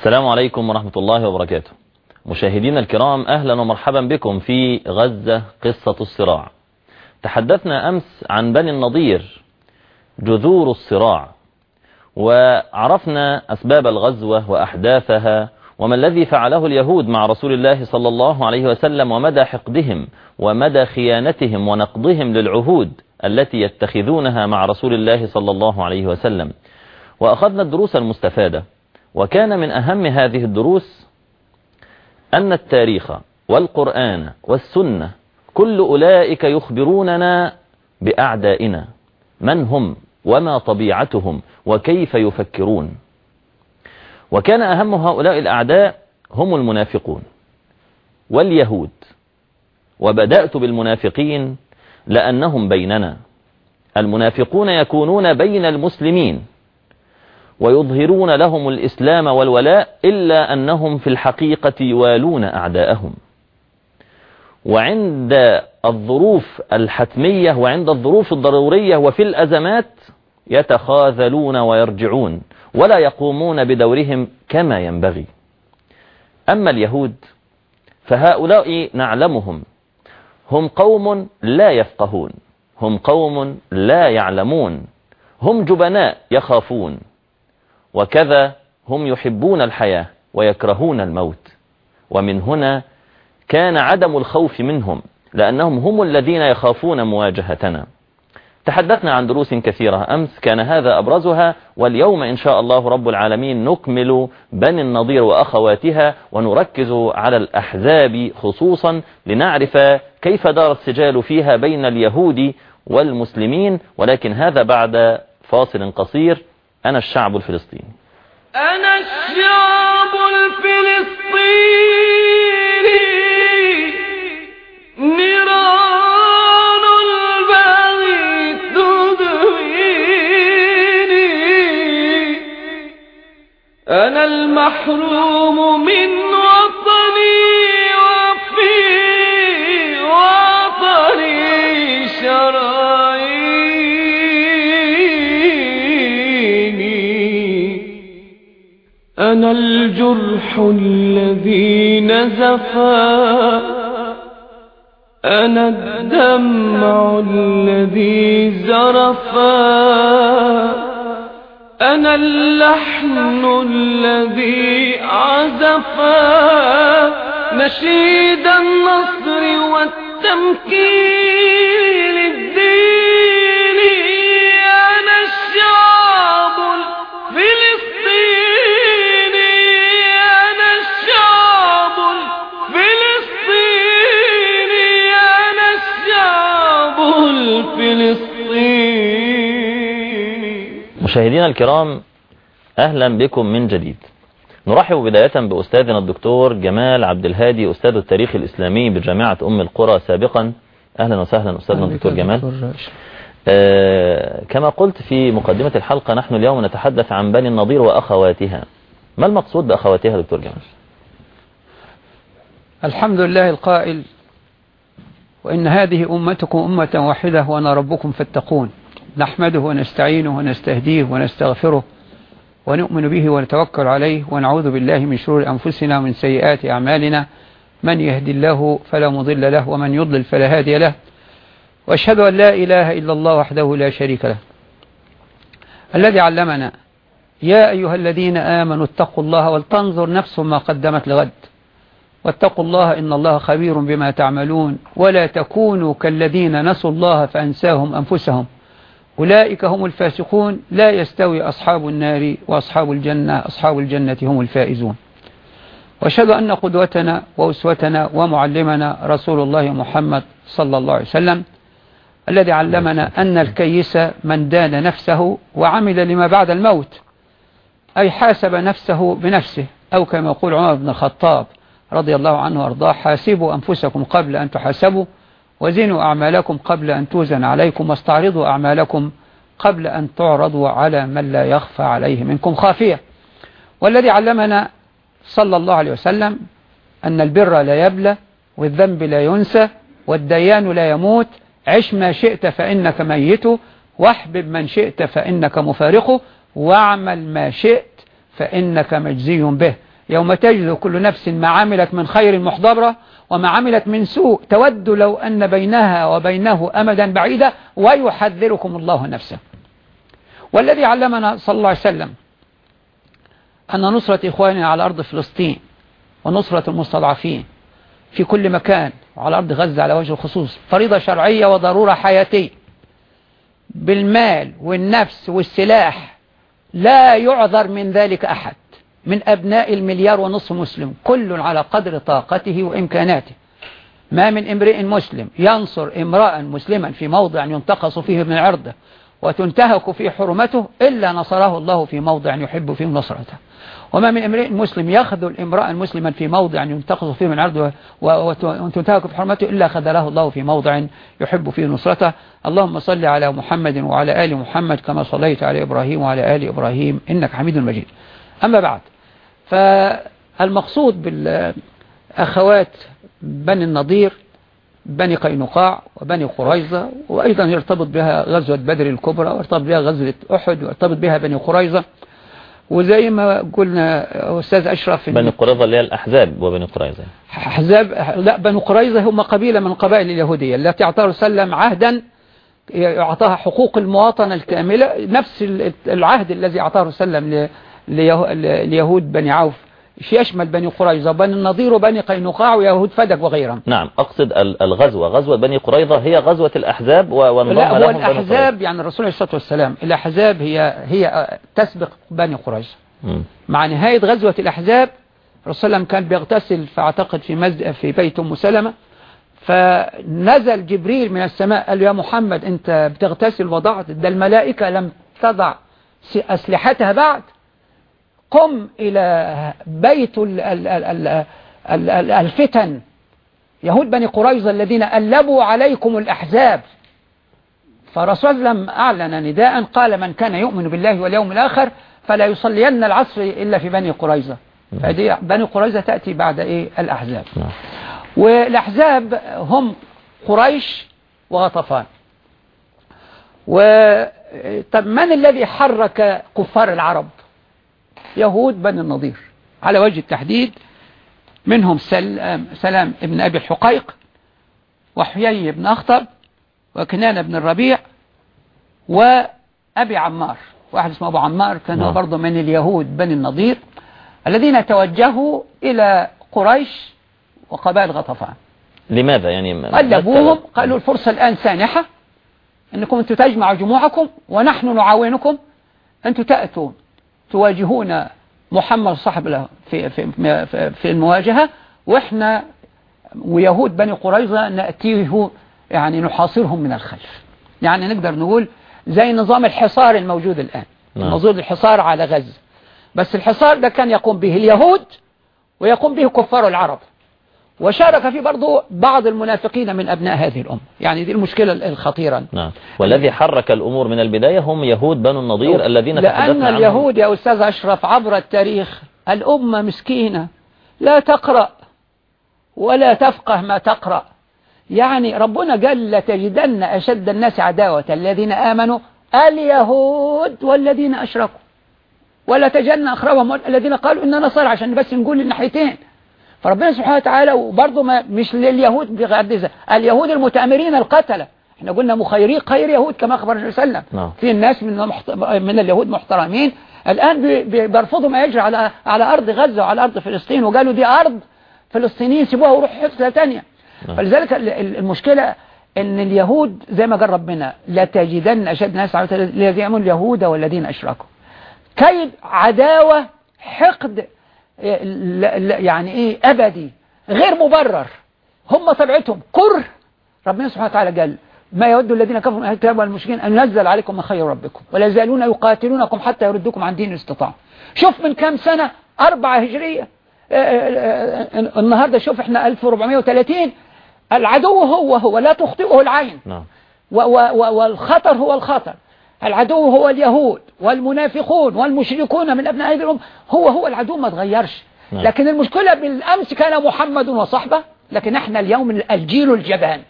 السلام عليكم ورحمة الله وبركاته. مشاهدينا الكرام أهلا ومرحبا بكم في غزة قصة الصراع. تحدثنا أمس عن بني النضير جذور الصراع وعرفنا أسباب الغزوة وأحداثها وما الذي فعله اليهود مع رسول الله صلى الله عليه وسلم ومدى حقدهم ومدى خيانتهم ونقضهم للعهود التي يتخذونها مع رسول الله صلى الله عليه وسلم. وأخذنا الدروس المستفادة. وكان من أهم هذه الدروس أن التاريخ والقرآن والسنة كل أولئك يخبروننا بأعدائنا من هم وما طبيعتهم وكيف يفكرون. وكان أهم هؤلاء الأعداء هم المنافقون واليهود. وبدأت بالمنافقين لأنهم بيننا. المنافقون يكونون بين المسلمين. ويظهرون لهم الإسلام والولاء إلا أنهم في الحقيقة يوالون أعداءهم. وعند الظروف الحتمية وعند الظروف الضرورية وفي الأزمات يتخاذلون ويرجعون ولا يقومون بدورهم كما ينبغي. أما اليهود فهؤلاء نعلمهم هم قوم لا يفقهون هم قوم لا يعلمون هم جبناء يخافون. وكذا هم يحبون الحياة ويكرهون الموت. ومن هنا كان عدم الخوف منهم لأنهم هم الذين يخافون مواجهتنا. تحدثنا عن دروس كثيرة أمس كان هذا أبرزها واليوم إن شاء الله رب العالمين نكمل بني النضير وأخواتها ونركز على الأحزاب خصوصا لنعرف كيف دار السجال فيها بين اليهود والمسلمين ولكن هذا بعد فاصل قصير. أنا الشعب الفلسطيني. أنا الشعب الفلسطيني. نيران البغي تدويني أنا المحروم من وطني وفي أنا الجرح الذي نزفا. أنا الدمع الذي زرفا. أنا اللحن الذي عزفا. نشيد النصر والتمكين الديني مشاهدينا الكرام أهلا بكم من جديد. نرحب بداية بأستاذنا الدكتور جمال عبد الهادي أستاذ التاريخ الإسلامي بجامعة أم القرى سابقا. أهلا وسهلا أستاذنا الدكتور جمال. آه كما قلت في مقدمة الحلقة نحن اليوم نتحدث عن بني النضير وأخواتها. ما المقصود بأخواتها دكتور جمال؟ الحمد لله القائل وإن هذه أمتكم أمة واحدة وأنا ربكم فاتقون. نحمده ونستعينه ونستهديه ونستغفره ونؤمن به ونتوكل عليه ونعوذ بالله من شرور أنفسنا ومن سيئات أعمالنا. من يهدي الله فلا مضل له ومن يضلل فلا هادي له. وأشهد أن لا إله إلا الله وحده لا شريك له. الذي علمنا يا أيها الذين آمنوا اتقوا الله ولتنظر نفس ما قدمت لغد. واتقوا الله إن الله خبير بما تعملون. ولا تكونوا كالذين نسوا الله فأنساهم أنفسهم. أولئك هم الفاسقون لا يستوي أصحاب النار وأصحاب الجنة أصحاب الجنة هم الفائزون. وأشهد أن قدوتنا وأسوتنا ومعلمنا رسول الله محمد صلى الله عليه وسلم الذي علمنا أن الكيس من دان نفسه وعمل لما بعد الموت أي حاسب نفسه بنفسه أو كما يقول عمر بن الخطاب رضي الله عنه وأرضاه حاسبوا أنفسكم قبل أن تحاسبوا وزنوا أعمالكم قبل أن توزن عليكم واستعرضوا أعمالكم قبل أن تعرضوا على من لا يخفى عليه منكم خافية. والذي علمنا صلى الله عليه وسلم أن البر لا يبلى والذنب لا ينسى والديان لا يموت. عش ما شئت فإنك ميت واحبب من شئت فإنك مفارقه واعمل ما شئت فإنك مجزي به. يوم تجد كل نفس ما عملت من خير محضرة وما عملت من سوء تود لو أن بينها وبينه أمدا بعيدا ويحذركم الله نفسه. والذي علمنا صلى الله عليه وسلم أن نصرة إخواننا على أرض فلسطين ونصرة المستضعفين في كل مكان وعلى أرض غزة على وجه الخصوص فريضة شرعية وضرورة حياتية. بالمال والنفس والسلاح لا يعذر من ذلك أحد. من أبناء المليار ونصف مسلم كل على قدر طاقته وإمكاناته. ما من امرئ مسلم ينصر امرأ مسلما في موضع ينتقص فيه من عرضه وتنتهك في حرمته إلا نصره الله في موضع يحب فيه نصرته. وما من امرئ مسلم يخذل امرأ مسلما في موضع ينتقص فيه من عرضه وتنتهك في حرمته إلا خذله الله في موضع يحب فيه نصرته. اللهم صل على محمد وعلى آل محمد كما صليت على إبراهيم وعلى آل إبراهيم إنك حميد مجيد. أما بعد فالمقصود بالأخوات بني النضير بني قينقاع وبني قريظة وأيضا يرتبط بها غزوة بدر الكبرى ويرتبط بها غزوة أحد ويرتبط بها بني قريظة. وزي ما قلنا أستاذ أشرف بني قريظة اللي هي الأحزاب وبني قريظة. أحزاب لا بني قريظة هم قبيلة من قبائل اليهودية التي أعطاه سلم عهدا أعطاها حقوق المواطنة الكاملة نفس العهد الذي أعطاه سلم ليهود بني عوف. يشمل بني قريظة؟ بني النضير وبني قينقاع ويهود فدك وغيرهم. نعم أقصد الغزوة. غزوة بني قريظة هي غزوة الأحزاب وانضم لهم بني الأحزاب يعني الرسول عليه الصلاة والسلام الأحزاب هي هي تسبق بني قريظة. مع نهاية غزوة الأحزاب الرسول صلى كان بيغتسل فأعتقد في مسجد في بيت أم سلمة. فنزل جبريل من السماء قال له يا محمد أنت بتغتسل وضعت ده الملائكة لم تضع أسلحتها بعد. قم إلى بيت ال ال ال ال ال ال الفتن. يهود بني قريظة الذين ألبوا عليكم الأحزاب. فرسول الله أعلن نداء قال من كان يؤمن بالله واليوم الآخر فلا يصلين العصر إلا في بني قريظة. فدي بني قريظة تأتي بعد إيه؟ الأحزاب. نعم. والأحزاب هم قريش وغطفان. و طب من الذي حرك كفار العرب؟ يهود بني النضير. على وجه التحديد منهم سلام, سلام ابن أبي الحقيق وحيي بن أخطب وكنان بن الربيع وأبي عمار. واحد اسمه أبو عمار كان هو نعم. برضه من اليهود بني النضير الذين توجهوا إلى قريش وقبائل غطفان. لماذا يعني؟ قلبوهم؟ قالوا الفرصة الآن سانحة أنكم أنتم تجمعوا جموعكم ونحن نعاونكم أنتم تأتوا تواجهون محمد صاحب له في, في, في, المواجهة وإحنا ويهود بني قريظة نأتيه يعني نحاصرهم من الخلف. يعني نقدر نقول زي نظام الحصار الموجود الآن. نظام الحصار على غزة. بس الحصار ده كان يقوم به اليهود ويقوم به كفار العرب. وشارك فيه برضو بعض المنافقين من أبناء هذه الأمة. يعني دي المشكلة الخطيرة. نعم. والذي حرك الأمور من البداية هم يهود بنو النضير الذين لأن. اليهود يا أستاذ أشرف عبر التاريخ الأمة مسكينة. لا تقرأ ولا تفقه ما تقرأ. يعني ربنا قال لتجدن أشد الناس عداوة الذين آمنوا اليهود والذين أشركوا. ولا تجدن أخرهم الذين قالوا إننا نصر عشان بس نقول الناحيتين. فربنا سبحانه وتعالى وبرضه ما مش لليهود بغدزة اليهود المتأمرين القتلة. إحنا قلنا مخيري خير يهود كما أخبر النبي صلى الله عليه وسلم. نعم. في الناس من المحت... من اليهود محترمين. الآن بي- بي- بيرفضوا ما يجري على على أرض غزة وعلى أرض فلسطين وقالوا دي أرض فلسطينيين سيبوها وروحوا حتة تانية. نعم. فلذلك ال- ال- المشكلة إن اليهود زي ما قال ربنا لتجدن أشد الناس الذين يأمنوا اليهود والذين أشركوا. كيد عداوة حقد لا- لا- يعني إيه أبدي غير مبرر. هم طبيعتهم كره. ربنا سبحانه وتعالى قال ما يود الذين كفروا من أهل الكتاب والمشركين أن ينزل عليكم من خير ربكم ولا يزالون يقاتلونكم حتى يردوكم عن دين الاستطاعة شوف من كام سنة أربعة هجرية. آه، آه، آه، النهاردة شوف إحنا 1430 العدو هو هو لا تخطئه العين. نعم. والخطر هو الخطر. العدو هو اليهود والمنافقون والمشركون من أبناء هذه الأمة. هو هو العدو ما تغيرش. نعم. لكن المشكلة بالأمس كان محمد وصحبة لكن إحنا اليوم الجيل الجبان.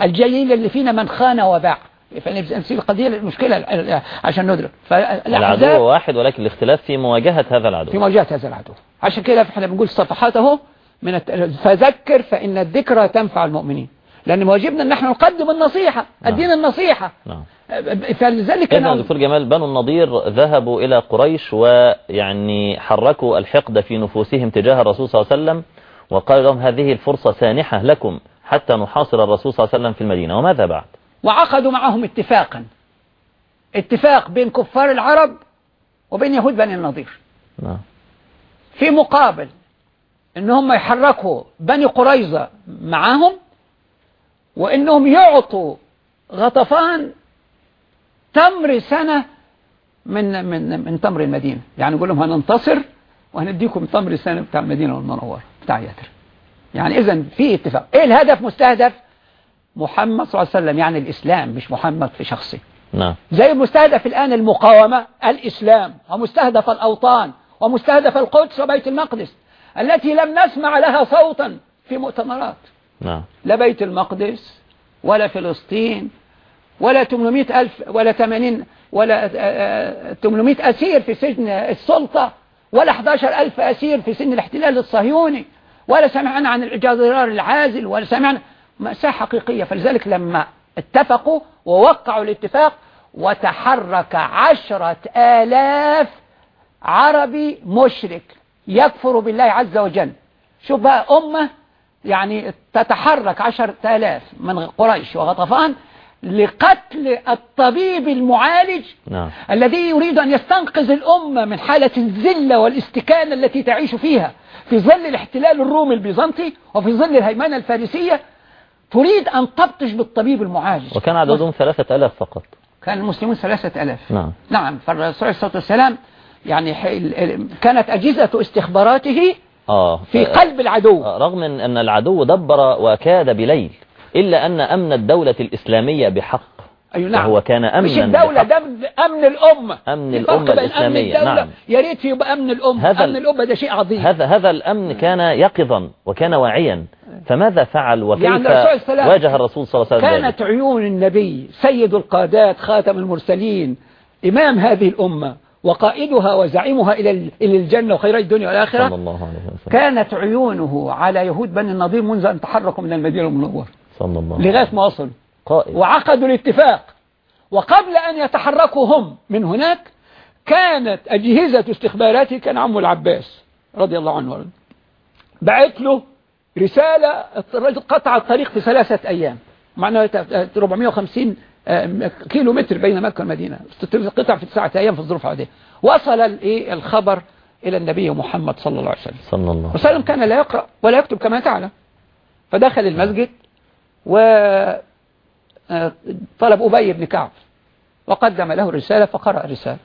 الجيل اللي فينا من خان وباع. فنسيب القضية المشكلة عشان ندرك. العدو واحد ولكن الاختلاف في مواجهة هذا في العدو مواجهة هذا العدو. عشان كده إحنا بنقول صفحات اهو من الت... فذكر فإن الذكرى تنفع المؤمنين. لأن واجبنا ان إحنا نقدم النصيحة نعم. الدين النصيحة. نعم. فلذلك إذن أنا دكتور جمال بنو النضير ذهبوا إلى قريش ويعني حركوا الحقد في نفوسهم تجاه الرسول صلى الله عليه وسلم وقال لهم هذه الفرصة سانحة لكم حتى نحاصر الرسول صلى الله عليه وسلم في المدينة وماذا بعد؟ وعقدوا معهم اتفاقا اتفاق بين كفار العرب وبين يهود بني النضير. نعم. في مقابل ان هم يحركوا بني قريظة معاهم وإنهم يعطوا غطفان تمر سنة من من من تمر المدينة. يعني يقول لهم هننتصر وهنديكم تمر سنة بتاع المدينة والمنورة بتاع يثرب يعني اذا في اتفاق. إيه الهدف مستهدف؟ محمد صلى الله عليه وسلم يعني الإسلام مش محمد في شخصه نعم. زي مستهدف الآن المقاومة الإسلام ومستهدف الأوطان ومستهدف القدس وبيت المقدس التي لم نسمع لها صوتا في مؤتمرات. نعم. لا بيت المقدس ولا فلسطين ولا 800 ألف ولا 80 ولا آه، آه، 800 أسير في سجن السلطة ولا 11 ألف أسير في سجن الاحتلال الصهيوني ولا سمعنا عن الجزيرار العازل ولا سمعنا مأساة حقيقية. فلذلك لما اتفقوا ووقعوا الاتفاق وتحرك عشرة آلاف عربي مشرك يكفر بالله عز وجل. شوف بقى أمة يعني تتحرك عشرة آلاف من قريش وغطفان لقتل الطبيب المعالج نعم. الذي يريد أن يستنقذ الأمة من حالة الذلة والاستكانة التي تعيش فيها. في ظل الاحتلال الرومي البيزنطي وفي ظل الهيمنة الفارسية تريد أن تبطش بالطبيب المعالج. وكان عددهم ثلاثة ألاف فقط. كان المسلمون ثلاثة ألاف. نعم. نعم فالرسول عليه الصلاة والسلام يعني ح- ال- ال- كانت أجهزة استخباراته آه في ف- قلب العدو. آه، رغم أن العدو دبر وكاد بليل. إلا أن أمن الدولة الإسلامية بحق. أي نعم. وهو كان أمنا مش الدولة. ده أمن الأمة. أمن الأمة الإسلامية، أمن نعم. يا ريت يبقى أمن الأمة. هذا أمن ال- الأمة ده شيء عظيم. هذا هذا الأمن كان يقظا وكان واعيا. فماذا فعل وكيف يعني عليه السلام واجه الرسول صلى الله عليه وسلم؟ كانت عيون النبي سيد القادات خاتم المرسلين إمام هذه الأمة وقائدها وزعيمها إلى إلى الجنة وخير الدنيا صلى والآخرة الله عليه وسلم. كانت عيونه على يهود بني النضير منذ أن تحركوا من المدينة المنورة. صلى الله لغاية ما وصلوا وعقدوا الاتفاق. وقبل أن يتحركوا هم من هناك كانت أجهزة استخباراته كان عمه العباس رضي الله عنه وارضاه بعت له رسالة الرجل قطع الطريق في ثلاثة أيام. معناه 450 آه، كيلو متر بين مكة والمدينة. قطع في تسعة أيام في الظروف العادية. وصل الإيه؟ الخبر إلى النبي محمد صلى الله عليه وسلم. صلى الله عليه وسلم. كان لا يقرأ ولا يكتب كما تعلم. فدخل المسجد. و آه، طلب أبي بن كعب وقدم له الرسالة فقرأ الرسالة.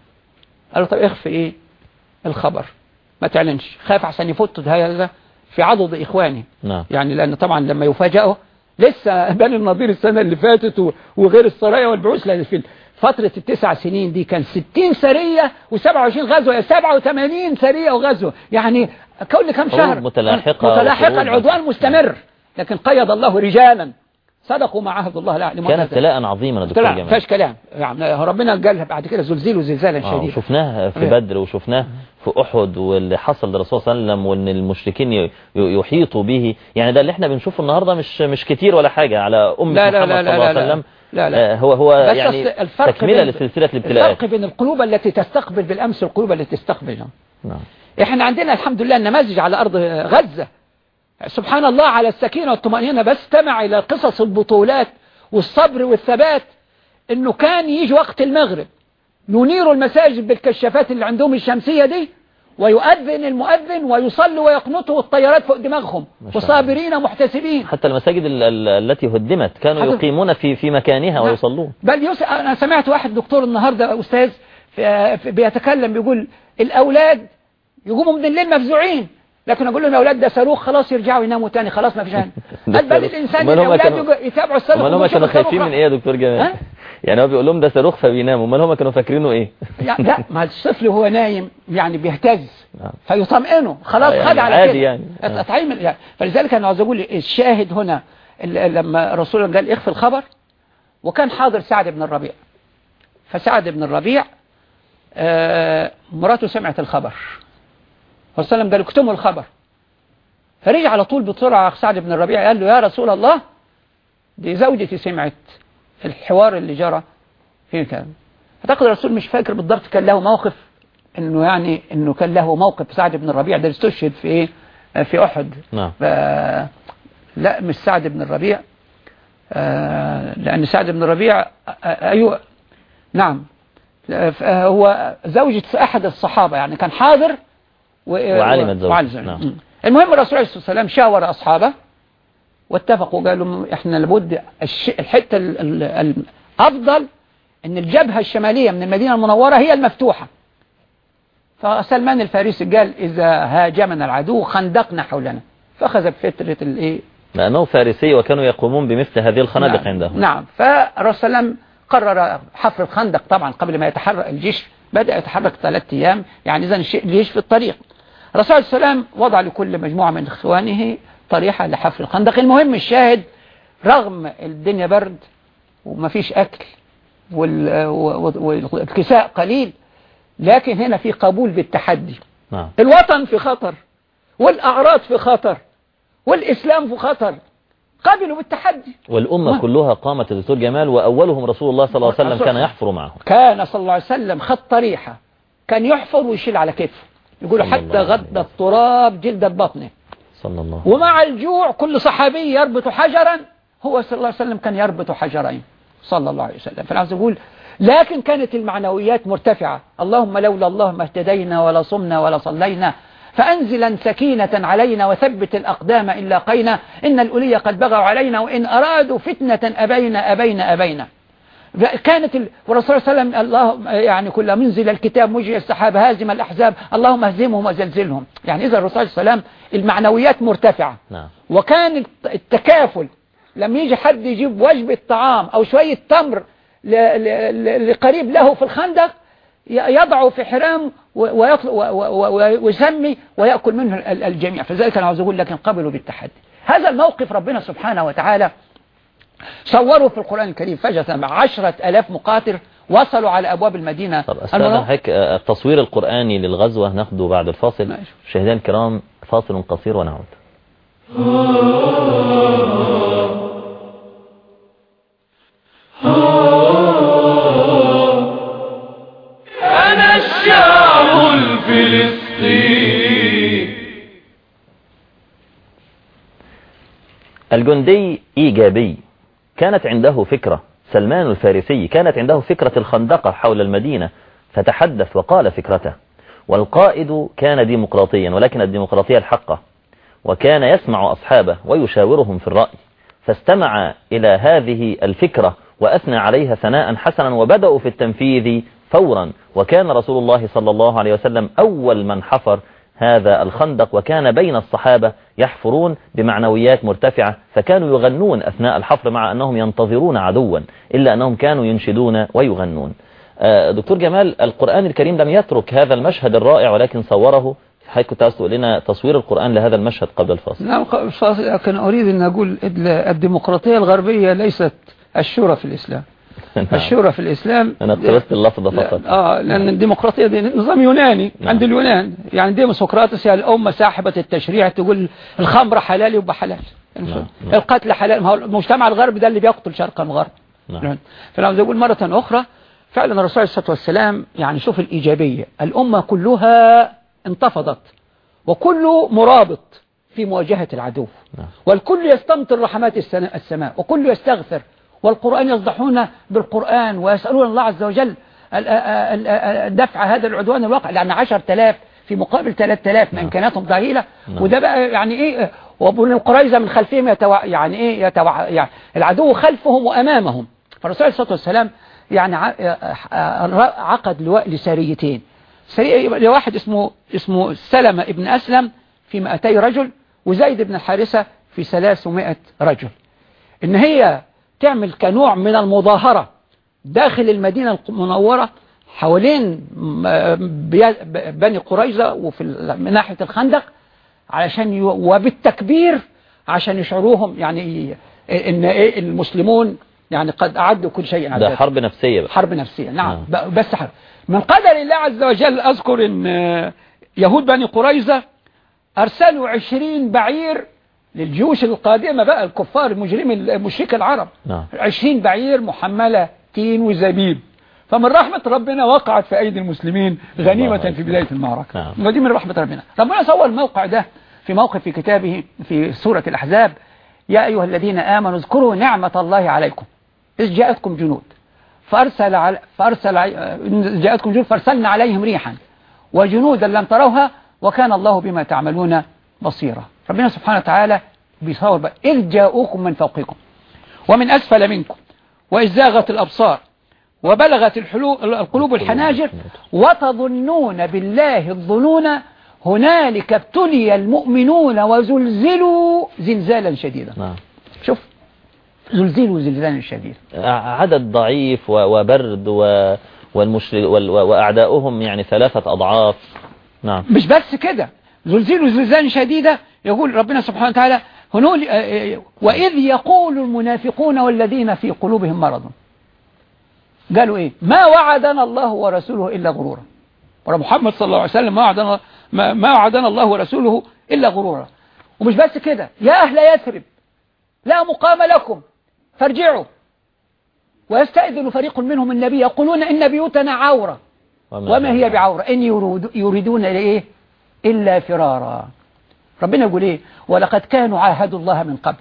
قال له طب اخفي إيه الخبر؟ ما تعلنش. خاف عشان يفوت هذا في عضد إخواني. نعم. يعني لأن طبعا لما يفاجئوا لسه بني النضير السنة اللي فاتت وغير السرايا والبعوث لأن في فترة التسع سنين دي كان 60 سرية و27 غزوة يا 87 سرية وغزوة. يعني كل كم شهر؟ متلاحقة متلاحقة العدوان مستمر. لكن قيد الله رجالا. صدقوا ما عهد الله لا كان ابتلاء عظيما يا دكتور جمال. فيش كلام. يعني ربنا قال بعد كده زلزلوا زلزالا آه، شديدا. وشفناه في إيه. بدر وشفناه في أحد واللي حصل للرسول صلى الله عليه وسلم وإن المشركين يحيطوا به. يعني ده اللي إحنا بنشوفه النهاردة مش مش كتير ولا حاجة على أمة لا لا محمد لا صلى الله عليه لا وسلم. لا لا. آه، هو هو يعني الفرق تكملة بين- لسلسلة الابتلاءات الفرق بين القلوب التي تستقبل بالأمس والقلوب التي تستقبل نعم. إحنا عندنا الحمد لله نماذج على أرض غزة. سبحان الله على السكينة والطمأنينة بس استمع إلى قصص البطولات والصبر والثبات إنه كان يجي وقت المغرب ينيروا المساجد بالكشافات اللي عندهم الشمسية دي ويؤذن المؤذن ويصلوا ويقنطوا والطيارات فوق دماغهم. وصابرين محتسبين حتى المساجد ال- ال- التي هدمت كانوا يقيمون في في مكانها نعم. ويصلون بل يس... أنا سمعت واحد دكتور النهاردة أستاذ. بيتكلم بيقول الأولاد يقوموا من الليل مفزوعين لكن أقول لهم يا أولاد ده صاروخ خلاص يرجعوا يناموا تاني خلاص ما فيش حاجة ده قال بل الأولاد كانوا- يجوا- يتابعوا الصاروخ امال هم كانوا خايفين. من إيه يا دكتور جمال؟ يعني هو بيقول لهم ده صاروخ فبيناموا امال هم كانوا فاكرينه إيه لا ما الطفل وهو نايم يعني بيهتز نعم. فيطمئنه خلاص آه، يعني خد على كده يعني. آه. التطعيم يعني فلذلك أنا عاوز أقول الشاهد هنا لما الرسول قال اخفي الخبر وكان حاضر سعد بن الربيع فسعد بن الربيع آه، مراته سمعت الخبر الرسول صلى الله عليه وسلم قال اكتموا الخبر. فرجع على طول بسرعة سعد بن الربيع قال له يا رسول الله دي زوجتي سمعت الحوار اللي جرى في كان؟ أعتقد الرسول مش فاكر بالضبط كان له موقف إنه يعني إنه كان له موقف سعد بن الربيع ده استشهد في إيه؟ في أحد. نعم. ف... لا مش سعد بن الربيع. آه، لأن سعد بن الربيع آه، آه، أيوة. نعم. هو زوجة أحد الصحابة يعني كان حاضر. وعلم زوجته. نعم. المهم الرسول عليه الصلاة والسلام شاور أصحابه واتفقوا قالوا إحنا لابد. الحتة ال... ال... الأفضل أن الجبهة الشمالية من المدينة المنورة هي المفتوحة فسلمان الفارسي قال إذا هاجمنا العدو خندقنا حولنا فأخذ بفترة الإيه لأنه فارسي وكانوا يقومون بمثل هذه الخنادق نعم. عندهم نعم فالرسول صلى قرر حفر الخندق طبعا قبل ما يتحرك الجيش بدأ يتحرك ثلاث أيام يعني إذا الجيش في الطريق الرسول عليه وسلم وضع لكل مجموعة من إخوانه طريحة لحفر الخندق. المهم الشاهد رغم الدنيا برد وما فيش أكل والكساء قليل لكن هنا في قبول بالتحدي. نعم. الوطن في خطر والأعراض في خطر والإسلام في خطر. قبلوا بالتحدي. والأمة ما- كلها قامت يا دكتور جمال وأولهم رسول الله صلى الله عليه وسلم كان. يحفر معه. كان صلى الله عليه وسلم خط طريحة كان يحفر ويشيل على كتفه. يقولوا حتى غطى التراب جلد بطنه. صلى الله ومع الجوع كل صحابي يربط حجرا. هو صلى الله عليه وسلم كان يربط حجرين. صلى الله عليه وسلم. فأنا عاوز أقول لكن كانت المعنويات مرتفعة. اللهم لولا الله ما اهتدينا ولا صمنا ولا صلينا. فأنزلا سكينة علينا وثبت الأقدام إن لاقينا. إن الأولية قد بغوا علينا وإن أرادوا فتنة أبينا أبينا أبينا. كانت ال... والرسول صلى الله عليه وسلم الله يعني كل منزل الكتاب مجري السحاب هازم الأحزاب اللهم أهزمهم وزلزلهم. يعني إذا الرسول صلى الله عليه وسلم المعنويات مرتفعة. نعم. وكان الت- التكافل لما يجي حد يجيب وجبة طعام أو شوية تمر ل- ل- ل- لقريب له في الخندق يضعه في حرام ويسمي ويأكل منه ال- الجميع. فلذلك أنا عاوز أقول لكن قبلوا بالتحدي. هذا الموقف ربنا سبحانه وتعالى صوروا في القرآن الكريم فجأة مع عشرة ألاف مقاتل وصلوا على أبواب المدينة طب. حضرتك آه، التصوير القرآني للغزوة ناخده بعد الفاصل ماشي. مشاهدينا الكرام فاصل قصير ونعود أنا الشعب الفلسطيني الجندي إيجابي كانت عنده فكرة. سلمان الفارسي كانت عنده فكرة الخندقة حول المدينة فتحدث وقال فكرته والقائد كان ديمقراطيا ولكن الديمقراطية الحقة وكان يسمع أصحابه ويشاورهم في الرأي فاستمع إلى هذه الفكرة وأثنى عليها ثناء حسنا وبدأوا في التنفيذ فورا. وكان رسول الله صلى الله عليه وسلم أول من حفر هذا الخندق وكان بين الصحابة يحفرون بمعنويات مرتفعة فكانوا يغنون أثناء الحفر مع أنهم ينتظرون عدوا إلا أنهم كانوا ينشدون ويغنون آه، دكتور جمال القرآن الكريم لم يترك هذا المشهد الرائع ولكن صوره حضرتك كنت عايز تقول لنا تصوير القرآن لهذا المشهد قبل الفاصل نعم ق- فاصل لكن أريد أن أقول ال- الديمقراطية الغربية ليست الشورى في الإسلام. الشورى في الإسلام أنا اقتبست اللفظ لا- فقط آه لأن الديمقراطية دي نظام يوناني نعم. عند اليونان يعني ديما سقراطس هي الأمة صاحبة التشريع تقول الخمر حلال يبقى حلال نعم. نعم. القتل حلال ما هو المجتمع الغربي ده اللي بيقتل شرقا وغربا نعم. فأنا عاوز أقول مرة أخرى فعلا الرسول عليه الصلاة والسلام يعني شوف الإيجابية الأمة كلها انتفضت وكل مرابط في مواجهة العدو نعم. والكل يستمطر رحمات السماء وكل يستغفر والقرآن يصدحون بالقرآن ويسألون الله عز وجل دفع هذا العدوان الواقع لأن عشر تلاف في مقابل ثلاث تلاف من نعم. إمكاناتهم ضئيلة. وده بقى يعني إيه وابن القريزة من خلفهم يتوع يعني إيه يتوع يعني العدو خلفهم وأمامهم فالرسول عليه الصلاة والسلام يعني عقد لواء لسريتين سرية لواحد اسمه اسمه سلمة ابن أسلم في 200 رجل وزيد بن الحارثة في 300 رجل إن هي تعمل كنوع من المظاهرة داخل المدينة المنورة حوالين بني قريظة وفي من ناحية الخندق علشان. وبالتكبير عشان يشعروهم يعني إن إيه المسلمون يعني قد أعدوا كل شيء ده عداد. حرب نفسية بقى حرب نفسية نعم. ب- بس حرب من قدر الله عز وجل أذكر آه، يهود بني قريظة أرسلوا عشرين بعير للجيوش القادمة بقى الكفار المجرمين المشرك العرب. نعم. عشرين بعير محملة تين وزبيب. فمن رحمة ربنا وقعت في أيدي المسلمين غنيمة في بداية المعركة. نعم. ودي من رحمة ربنا. ربنا صور الموقع ده في موقف في كتابه في سورة الأحزاب. يا أيها الذين آمنوا اذكروا نعمة الله عليكم. إذ جاءتكم جنود. فأرسل على فأرسل جاءتكم جنود فأرسلنا عليهم ريحا. وجنودا لم تروها وكان الله بما تعملون بصيرا. ربنا سبحانه وتعالى بيصور بقى إذ جاءوكم من فوقكم ومن أسفل منكم وإذ زاغت الأبصار وبلغت القلوب الحناجر وتظنون بالله الظنون هنالك ابتلي المؤمنون وزلزلوا زلزالا شديدا. نعم. شوف زلزلوا زلزالا شديدا. عدد ضعيف وبرد و... والمشرك وال... وأعداؤهم يعني ثلاثة أضعاف. نعم. مش بس كده زلزلوا زلزالا شديدا يقول ربنا سبحانه وتعالى هنول آه، آه، وإذ يقول المنافقون والذين في قلوبهم مرض. قالوا إيه؟ ما وعدنا الله ورسوله إلا غرورا. ورا محمد صلى الله عليه وسلم ما وعدنا ما, وعدنا الله ورسوله إلا غرورا. ومش بس كده. يا أهل يثرب لا مقام لكم. فارجعوا. ويستأذن فريق منهم النبي يقولون إن بيوتنا عورة. وما هي بعورة؟ إن يريد يريدون إيه؟ إلا فرارا. ربنا يقول إيه؟ ولقد كانوا عاهدوا الله من قبل.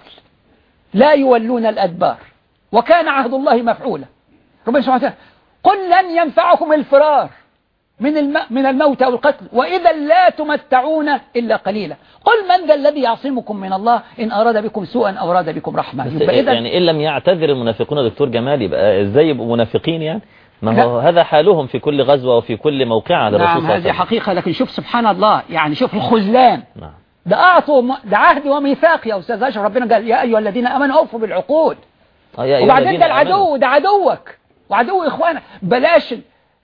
لا يولون الأدبار. وكان عهد الله مفعولا. ربنا سبحانه وتعالى قل لن ينفعكم الفرار من. من الموت أو القتل وإذا لا تمتعون إلا قليلا. قل من ذا الذي يعصمكم من الله إن أراد بكم سوءا أو أراد بكم رحمة. يعني إن لم يعتذر المنافقون دكتور جمال يبقى إزاي يبقوا منافقين يعني؟ ما هو. هذا حالهم في كل غزوة وفي كل موقعة للرسول نعم صلى الله عليه هذه حقيقة لكن شوف سبحان الله يعني شوف الخذلان. نعم. ده أعطوا ده عهد وميثاق يا أستاذ أشرف. ربنا قال يا أيها الذين آمنوا أوفوا بالعقود. آه، أيها وبعدين ده. العدو ده عدوك. وعدو إخوانك بلاش ال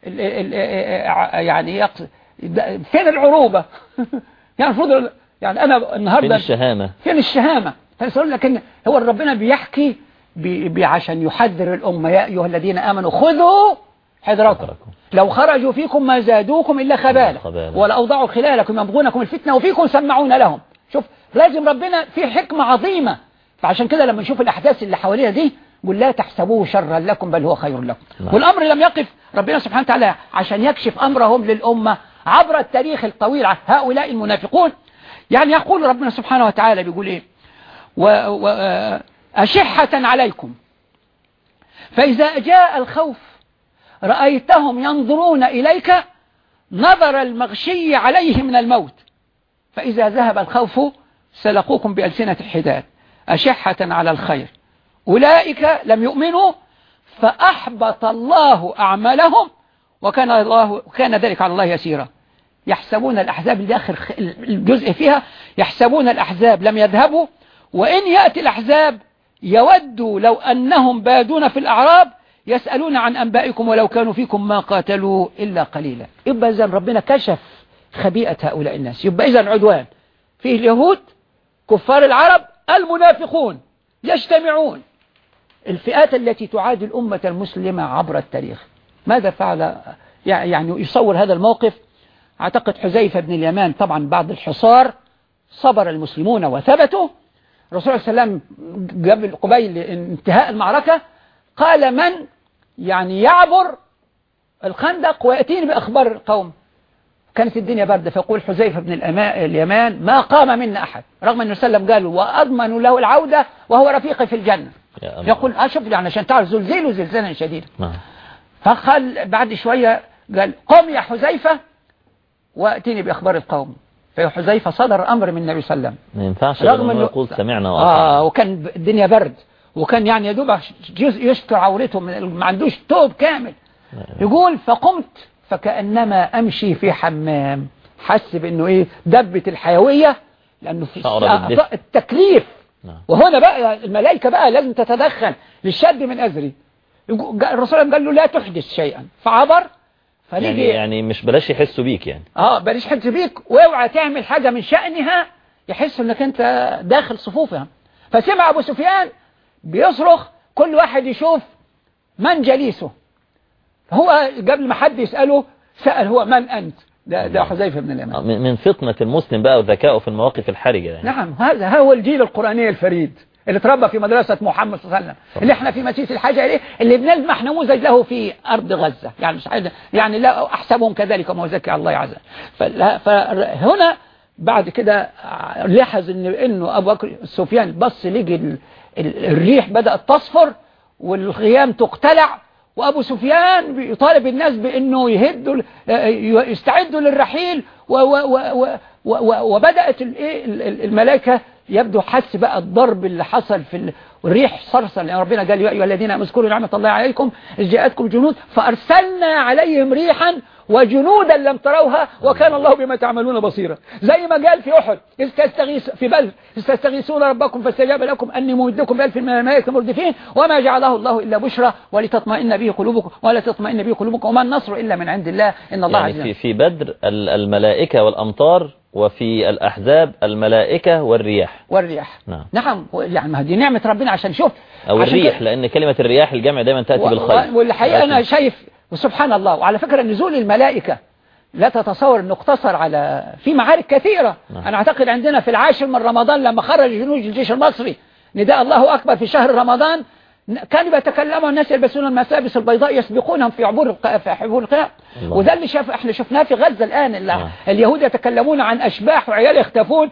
ال ال ال يعني يقص ده فين العروبة؟ يعني المفروض يعني أنا فين النهاردة الشهامة؟ فين الشهامة؟ فأقول لك إن هو ربنا بيحكي بي بي عشان يحذر الأمة. يا أيها الذين آمنوا خذوا حذركم. لو خرجوا فيكم ما زادوكم إلا خبالا. خبالا. ولا أوضعوا خلالكم يبغونكم الفتنة وفيكم سمعون لهم. شوف لازم ربنا في حكمة عظيمة. فعشان كده لما نشوف الأحداث اللي حوالينا دي قل لا تحسبوه شرا لكم بل هو خير لكم. نعم. والأمر لم يقف. ربنا سبحانه وتعالى عشان يكشف أمرهم للأمة عبر التاريخ الطويل عن هؤلاء المنافقون. يعني يقول ربنا سبحانه وتعالى بيقول إيه؟ و و أشحة عليكم. فإذا جاء الخوف رأيتهم ينظرون إليك نظر المغشي عليه من الموت. فإذا ذهب الخوف سلقوكم بألسنة الحداد أشحة على الخير. أولئك لم يؤمنوا فأحبط الله أعمالهم وكان الله كان ذلك على الله يسيرا. يحسبون الأحزاب اللي آخر الجزء فيها يحسبون الأحزاب لم يذهبوا وإن يأتي الأحزاب يودوا لو أنهم بادون في الأعراب يسألون عن أنبائكم ولو كانوا فيكم ما قاتلوا إلا قليلا. يبقى إذن ربنا كشف خبيئة هؤلاء الناس. يبقى إذن عدوان. فيه اليهود كفار العرب المنافقون يجتمعون. الفئات التي تعادي الأمة المسلمة عبر التاريخ. ماذا فعل؟ يعني يصور هذا الموقف. أعتقد حذيفة بن اليمان طبعا بعد الحصار صبر المسلمون وثبتوا. الرسول صلى الله عليه وسلم قبل قبيل انتهاء المعركة قال من يعني يعبر الخندق ويأتيني بأخبار القوم. كانت الدنيا باردة فيقول حذيفة بن اليمان ما قام منا أحد. رغم أن وسلم قال وأضمن له العودة وهو رفيقي في الجنة. يقول أشوف يعني عشان تعرف زلزله زلزالا شديدا. نعم. فقال بعد شوية قال قم يا حذيفة وأتيني بأخبار القوم. فحذيفة صدر أمر من النبي صلى الله عليه وسلم. ما ينفعش رغم إنه يقول سمعنا آه وأطعنا وكان الدنيا برد وكان يعني يا دوب جزء يستر عورته من ما عندوش توب كامل. يقول فقمت فكأنما أمشي في حمام. حس بأنه إيه؟ دبة الحيوية لأنه في. التكليف. نعم. وهنا بقى الملائكة بقى لازم تتدخل للشد من أزري الرسول قال له لا تحدث شيئا. فعبر. يعني يعني مش بلاش يحسوا بيك يعني. آه بلاش حد بيك. وأوعى تعمل حاجة من شأنها يحس إنك أنت داخل صفوفها فسمع أبو سفيان بيصرخ كل واحد يشوف من جليسه. هو قبل ما حد يسأله سأل هو من أنت؟ ده, ده حذيفة بن اليمان. من من فطنة المسلم بقى وذكائه في المواقف الحرجة يعني. نعم هذا هو الجيل القرآني الفريد اللي تربى في مدرسة محمد صلى الله عليه وسلم. اللي إحنا في مسيس الحاجة إليه اللي بنلمح نموذج له في أرض غزة. يعني مش عايز يعني لا أحسبهم كذلك وما زكي الله عز وجل. فهنا بعد كده لاحظ إن إنه أبو بكر سفيان بص ال- الريح بدأت تصفر والخيام تقتلع وأبو سفيان بيطالب الناس بأنه يهدوا ال- يستعدوا للرحيل وبدأت الملائكة يبدو حس بقى الضرب اللي حصل في ال- والريح صرصر لأن ربنا قال يا أيها الذين اذكروا نعمة الله عليكم إذ جاءتكم جنود فأرسلنا عليهم ريحا وجنودا لم تروها وكان الله بما تعملون بصيرا. زي ما قال في أحد إذ تستغيث في إذ تستغيثون ربكم فاستجاب لكم أني ممدكم بألف من الملائكة مردفين وما جعله الله إلا بشرى ولتطمئن به قلوبكم ولا تطمئن به قلوبكم وما النصر إلا من عند الله إن الله يعني عزيز في في بدر ال- الملائكة والأمطار وفي الأحزاب الملائكة والرياح. والرياح. نعم. نعم يعني دي نعمة ربنا عشان شوف أو عشان الريح لأن كلمة الرياح الجمع دايما تأتي و- بالخير. والحقيقة أنا شايف وسبحان الله وعلى فكرة نزول الملائكة لا تتصور إنه اقتصر على في معارك كثيرة نعم. أنا أعتقد عندنا في العاشر من رمضان لما خرج جنود الجيش المصري نداء الله أكبر في شهر رمضان كانوا بيتكلموا الناس يلبسون الملابس البيضاء يسبقونهم في عبور في عبور القناة الله. وده اللي شاف إحنا شفناه في غزة الآن ال- نعم. اليهود يتكلمون عن أشباح وعيال يختفون.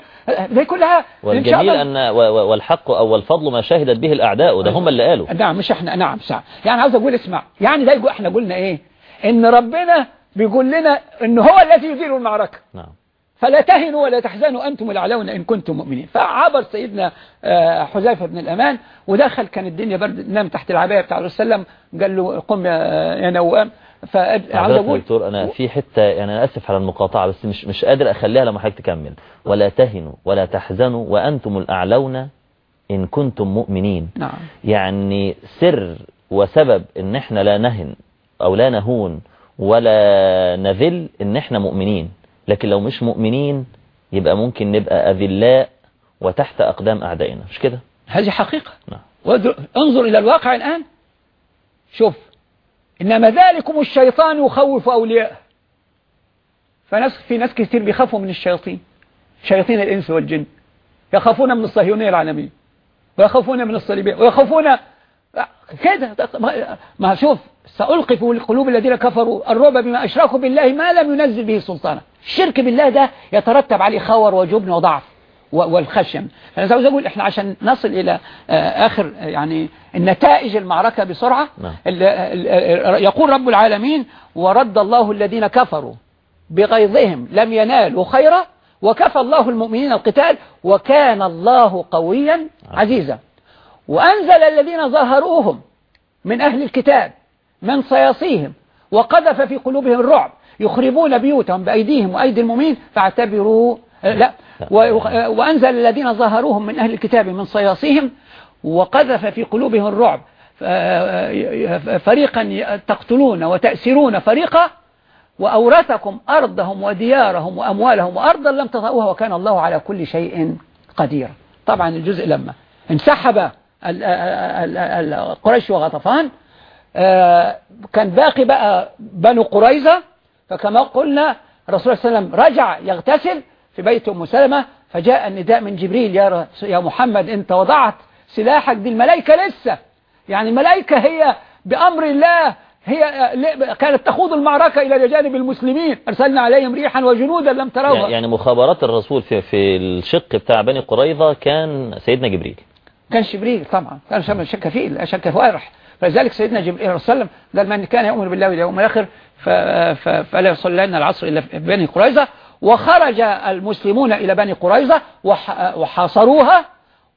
دي كلها والجميل أن والحق أو والفضل ما شهدت به الأعداء وده هم اللي قالوا. نعم مش إحنا. نعم صح. يعني عاوز أقول اسمع يعني ده إحنا قلنا إيه؟ إن ربنا بيقول لنا إن هو الذي يدير المعركة. نعم. فلا تهنوا ولا تحزنوا أنتم الأعلون إن كنتم مؤمنين. فعبر سيدنا آه، حذيفة بن الأمان ودخل كان الدنيا برد نام تحت العباية بتاع الرسول صلى الله عليه وسلم قال له قم يا يا نوام. فعاوز دكتور أنا في حتة يعني أنا آسف على المقاطعة بس مش مش قادر أخليها لما حضرتك تكمل. ولا تهنوا ولا تحزنوا وأنتم الأعلون إن كنتم مؤمنين. نعم. يعني سر وسبب إن إحنا لا نهن أو لا نهون ولا نذل إن إحنا مؤمنين. لكن لو مش مؤمنين يبقى ممكن نبقى أذلاء وتحت أقدام أعدائنا. مش كده؟ هذه حقيقة. نعم. انظر إلى الواقع الآن. شوف إنما ذلكم الشيطان يخوف أولياءه. فناس في ناس كتير بيخافوا من الشياطين. شياطين الإنس والجن. يخافون من الصهيونية العالمية. ويخافون من الصليبية. ويخافون كده ما- شوف سألقي في قلوب الذين كفروا الرعب بما أشركوا بالله ما لم ينزل به سلطانا. الشرك بالله ده يترتب عليه خور وجبن وضعف والخشم. فأنا عاوز أقول إحنا عشان نصل إلى آه، آخر يعني النتائج المعركة بسرعة نعم. يقول رب العالمين ورد الله الذين كفروا بغيظهم لم ينالوا خيرا وكفى الله المؤمنين القتال وكان الله قويا عزيزا. وأنزل الذين ظاهروهم من أهل الكتاب من صياصيهم وقذف في قلوبهم الرعب. يخربون بيوتهم بأيديهم وأيدي المؤمنين فاعتبروا لا. وأنزل الذين ظاهروهم من أهل الكتاب من صياصيهم وقذف في قلوبهم الرعب. فريقا تقتلون وتأسرون فريقا وأورثكم أرضهم وديارهم وأموالهم وأرضا لم تطئوها وكان الله على كل شيء قدير طبعا الجزء لما انسحب قريش وغطفان. آه، كان باقي بقى بنو قريظة. فكما قلنا الرسول صلى الله عليه وسلم رجع يغتسل في بيت أم سلمة فجاء النداء من جبريل يا يا محمد انت وضعت سلاحك دي الملائكة لسه. يعني الملائكة هي بأمر الله هي كانت تخوض المعركة إلى جانب المسلمين. أرسلنا عليهم ريحا وجنودا لم تروها. يعني يعني مخابرات الرسول في في الشق بتاع بني قريظة كان سيدنا جبريل. كان جبريل طبعا كان شك شك فيه شك في وارح فلذلك سيدنا جبريل صلى الله عليه وسلم قال من كان يؤمن بالله واليوم ف- فلا يصلي لنا العصر إلا في بني قريظة. وخرج المسلمون إلى بني قريظة وح- وحاصروها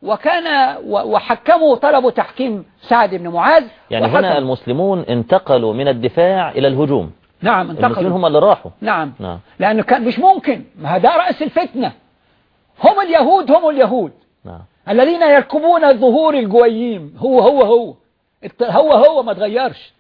وكان وحكموا طلبوا تحكيم سعد بن معاذ. يعني. هنا المسلمون انتقلوا من الدفاع إلى الهجوم. نعم المسلمين انتقلوا هم اللي راحوا. نعم. نعم. لأنه كان مش ممكن. ما ده رأس الفتنة. هم اليهود هم اليهود. نعم. الذين يركبون ظهور الجويم هو هو هو. هو هو ما تغيرش.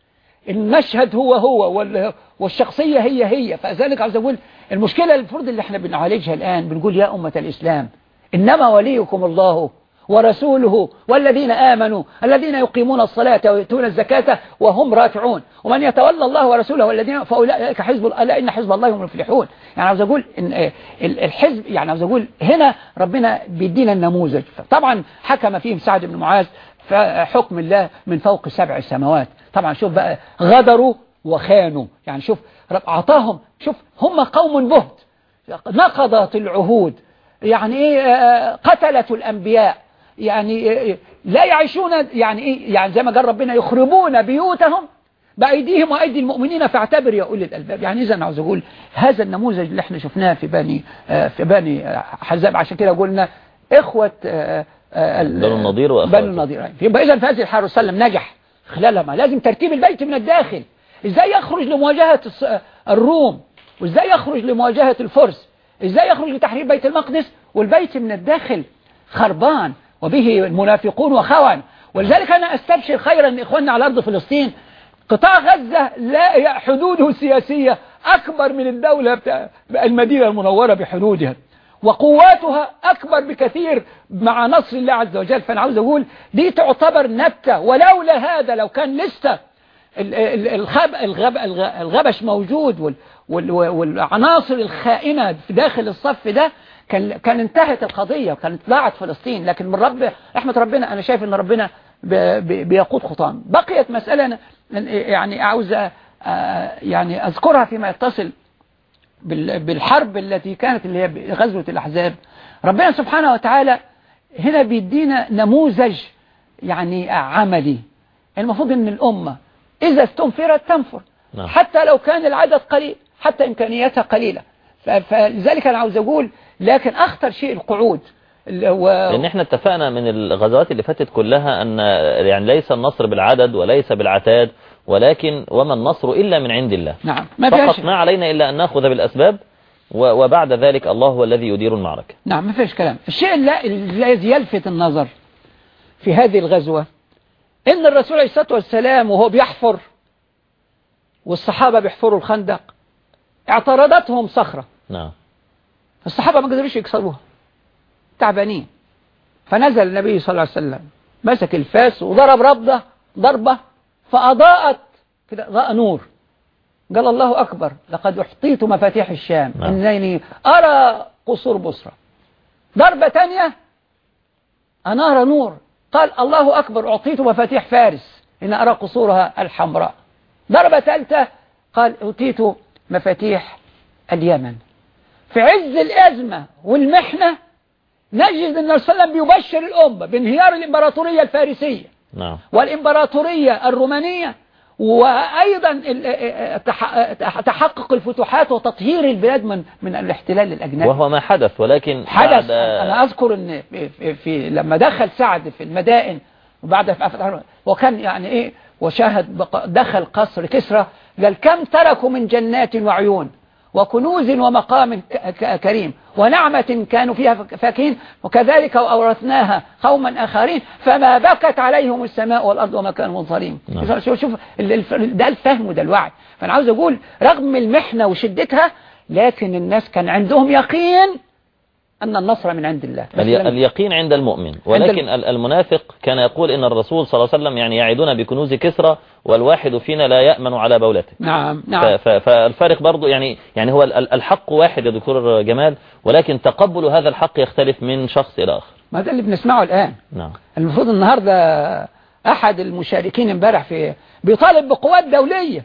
المشهد هو هو وال- والشخصية هي هي. فذلك عاوز أقول المشكلة المفروض اللي إحنا بنعالجها الآن بنقول يا أمة الإسلام إنما وليكم الله ورسوله والذين آمنوا الذين يقيمون الصلاة ويؤتون الزكاة وهم راكعون ومن يتولى الله ورسوله والذين فأولئك حزب ألا إن حزب الله هم المفلحون. يعني عاوز أقول إن آه، ال- الحزب يعني عاوز أقول هنا ربنا بيدينا النموذج. طبعا حكم فيهم سعد بن معاذ فحكم الله من فوق سبع سماوات. طبعا شوف بقى غدروا وخانوا. يعني شوف رب أعطاهم شوف هم قوم بهت. نقضت العهود. يعني إيه آه، قتلت الأنبياء. يعني آه، لا يعيشون يعني إيه يعني زي ما قال ربنا يخربون بيوتهم بأيديهم وأيدي المؤمنين. فاعتبر يا أولي الألباب. يعني إذا عاوز أقول هذا النموذج اللي إحنا شفناه في بني آه، في بني آه، حزاب. عشان كده قلنا إخوة آه، بنو النضير وأخواته. بنو النضير. أيوة. يبقى إذا في هذه وسلم نجح خلالها ما لازم ترتيب البيت من الداخل. إزاي يخرج لمواجهة الروم؟ وإزاي يخرج لمواجهة الفرس؟ إزاي يخرج لتحرير بيت المقدس؟ والبيت من الداخل خربان. وبه المنافقون وخوان ولذلك أنا أستبشر خيرا إخواننا على أرض فلسطين. قطاع غزة لا حدوده السياسية أكبر من الدولة المدينة المنورة بحدودها. وقواتها أكبر بكثير مع نصر الله عز وجل. فأنا عاوز أقول دي تعتبر نبتة. ولولا هذا لو كان لسه الغب الغ- الغبش موجود وال- وال- والعناصر الخائنة في داخل الصف ده كان كان انتهت القضية وكانت ضاعت فلسطين لكن من رب رحمة ربنا أنا شايف أن ربنا بيقود خطام. بقيت مسألة يعني عاوز أ- يعني أذكرها فيما يتصل بال- بالحرب التي كانت اللي هي غزوة الأحزاب. ربنا سبحانه وتعالى هنا بيدينا نموذج يعني عملي. المفروض إن الأمة إذا استنفرت تنفر. نعم. حتى لو كان العدد قليل حتى إمكانياتها قليلة. فلذلك أنا عاوز أقول لكن أخطر شيء القعود ال- و... لأن إحنا اتفقنا من الغزوات اللي فاتت كلها أن يعني ليس النصر بالعدد وليس بالعتاد ولكن وما النصر إلا من عند الله. نعم ما فقط ما علينا إلا أن نأخذ بالأسباب و- وبعد ذلك الله هو الذي يدير المعركة. نعم ما فيش كلام. الشيء الذي يلفت النظر في هذه الغزوة إن الرسول عليه الصلاة والسلام وهو بيحفر والصحابة بيحفروا الخندق اعترضتهم صخرة. نعم. الصحابة ما قدروش يكسروها تعبانين. فنزل النبي صلى الله عليه وسلم مسك الفاس وضرب ربضة ضربة فأضاءت كده ضاء نور. قال الله أكبر لقد أحطيت مفاتيح الشام نعم. إنني أرى قصور بصرة. ضربة تانية أنار نور. قال الله أكبر أعطيت مفاتيح فارس إن أرى قصورها الحمراء. ضربة ثالثة قال أعطيت مفاتيح اليمن. في عز الأزمة والمحنة نجد أن الرسول صلى الله عليه وسلم بيبشر الأمة بانهيار الإمبراطورية الفارسية نعم. والإمبراطورية الرومانية وأيضا تحقق الفتوحات وتطهير البلاد من من الاحتلال الأجنبي. وهو ما حدث ولكن حدث. أنا أذكر أن في, لما دخل سعد في المدائن وبعد في وكان يعني إيه وشاهد دخل قصر كسرى قال كم تركوا من جنات وعيون؟ وكنوز ومقام كريم ونعمة كانوا فيها فاكهين وكذلك وأورثناها قوما آخرين فما بكت عليهم السماء والأرض وما كانوا منظرين نعم. شوف شوف ده الفهم وده الوعي فأنا عاوز أقول رغم المحنة وشدتها لكن الناس كان عندهم يقين أن النصر من عند الله. الي- اليقين عند المؤمن. ولكن ال- المنافق كان يقول إن الرسول صلى الله عليه وسلم يعني يعدون بكنوز كسرى والواحد فينا لا يأمن على بولته نعم نعم. فالفارق برضو يعني يعني هو ال- ال- الحق واحد يا دكتور جمال ولكن تقبل هذا الحق يختلف من شخص إلى آخر. ما ده اللي بنسمعه الآن. نعم. المفروض النهاردة أحد المشاركين امبارح في بيطالب بقوات دولية.